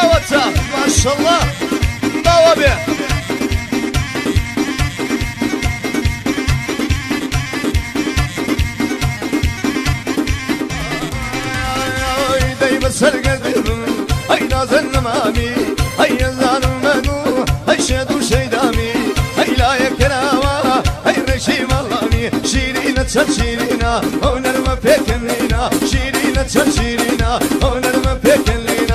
авата, машалла, давабе. Дай басарга дырм, ай назан намами, ай язану ману, ай шаду шейдами, ай лая керава, ай режим алами, ширина ча ширина, о нарма пекенина, ширина ча ширина, о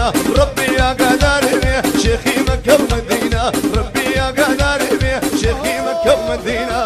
ئەو نەرمە پێکەنینە ڕبی ئاگادارێ شێخی مەکە و مەدینە ڕبی ئاگادارێ شێخی مەکە و مەدینە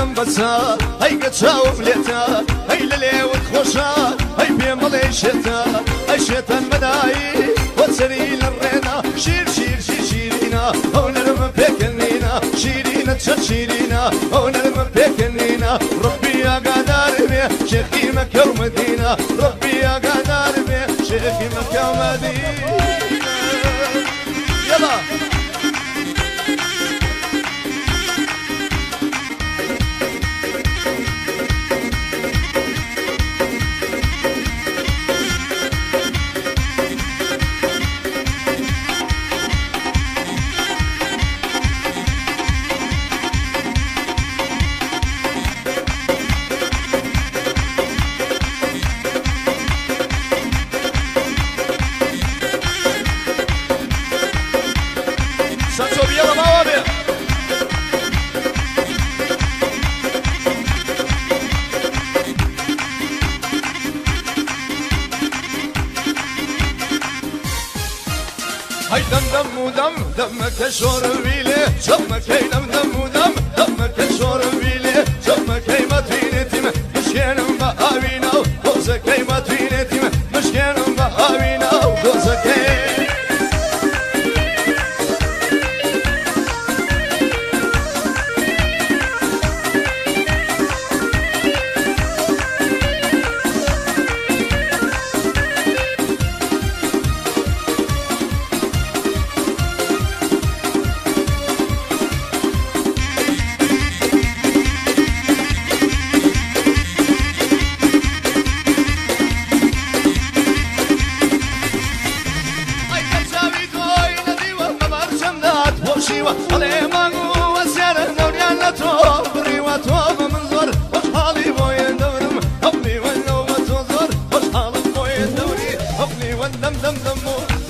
دەیەوەنم بەچا هەیگە چاوم لێتە هەی لە لێوت خۆشە هەی پێم بڵێ شێتە ئەی شێتەن بەدایی وەچەری لە ڕێنا شیر شیر شیر شیرینە ئەو نەرمە پێکەنینە شیرینە چەند شیرینە ئەو نەرمە پێکەنینە ڕبی ئاگادار بێ شێخی مەکە و مەدینە ڕبی ئاگادار بێ شور ويلي شمك هي دم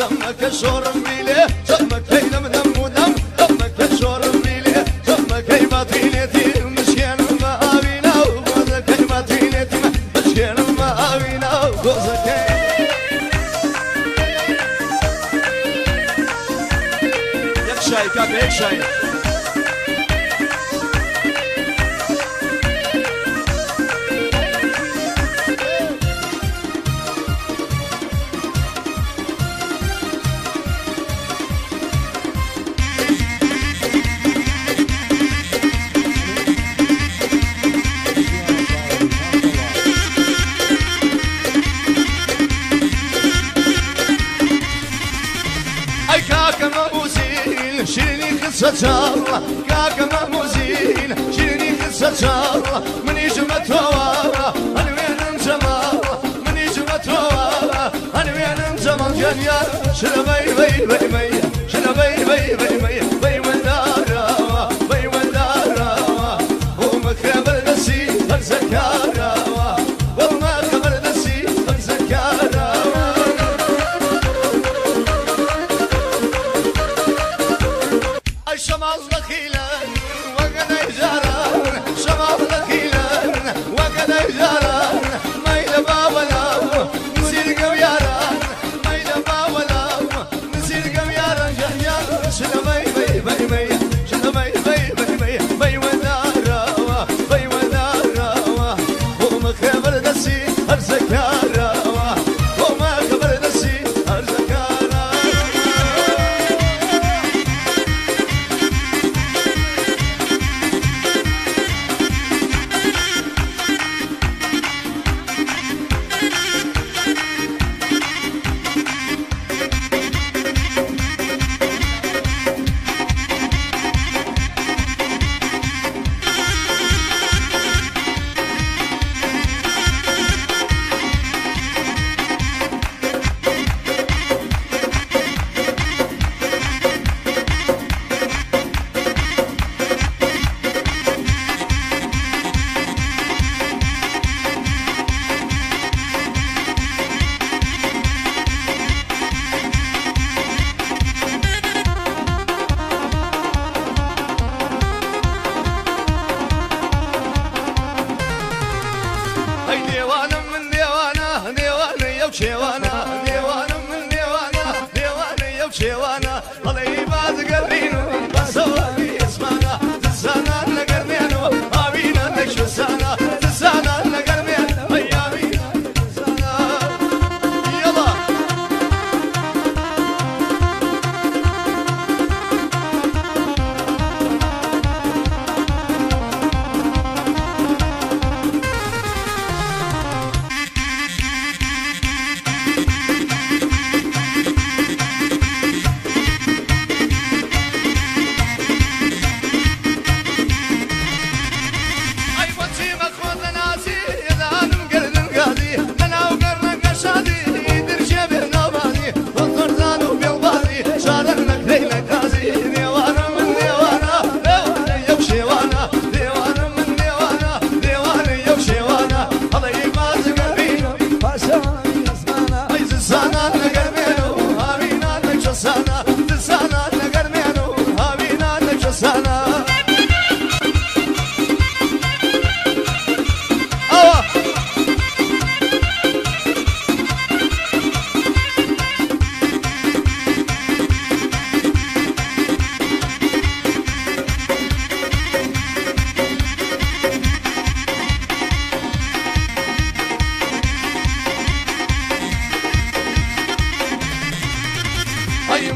mo dam ka shor bile dam ka dam dam mo dam dam ka shor bile dam ka batileti mishkan ma avina wa ka batileti mishkan ma avina wa ka یک 是那美美美美，是那美美美美。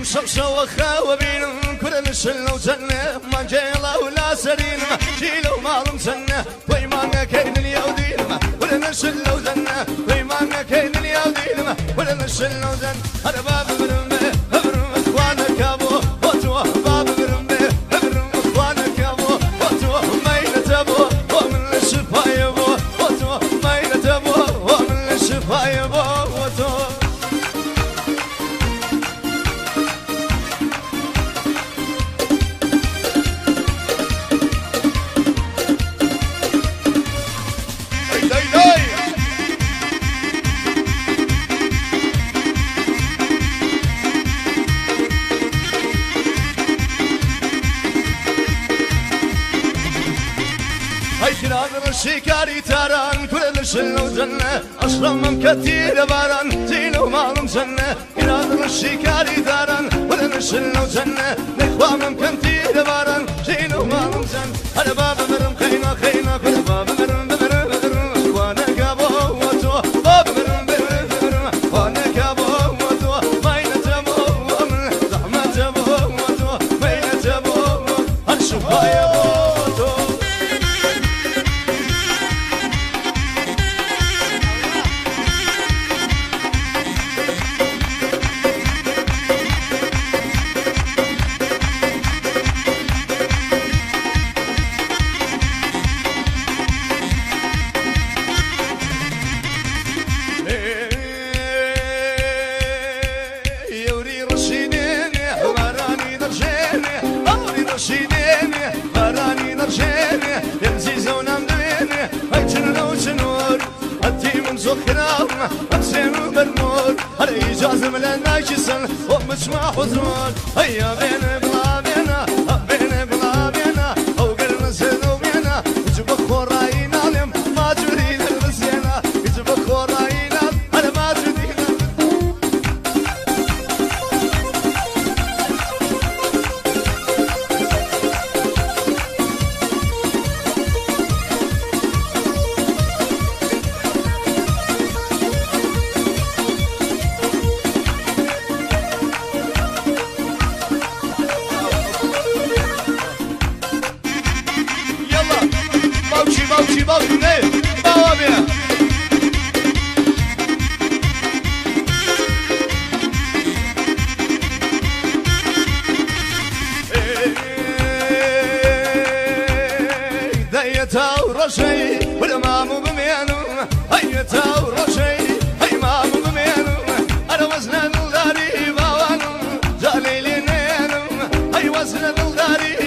مشمشة وخاوبين كل نشل وزنة ما جيلا ولا سرين. ما جيلا وما رمزنة ويمانا كين اليودين ما ولا نشل وزنة ويمانا كين اليودين ما ولا نشل وزنة أنا باب شلو جنة أشرم من كثير باران تيلو معلم جنة إراد الشكاري داران ولن شلو جنة نخوى من كثير باران تيلو معلم جنة. هلا بابا برم خينا خينا كل بابا برم uzun Hayya beni. هيتا ورشي والامام بمينو هيتا ورشي هي امام بمينو انا وزن الغريب وانو جالي لي نينو هي وزن الغريب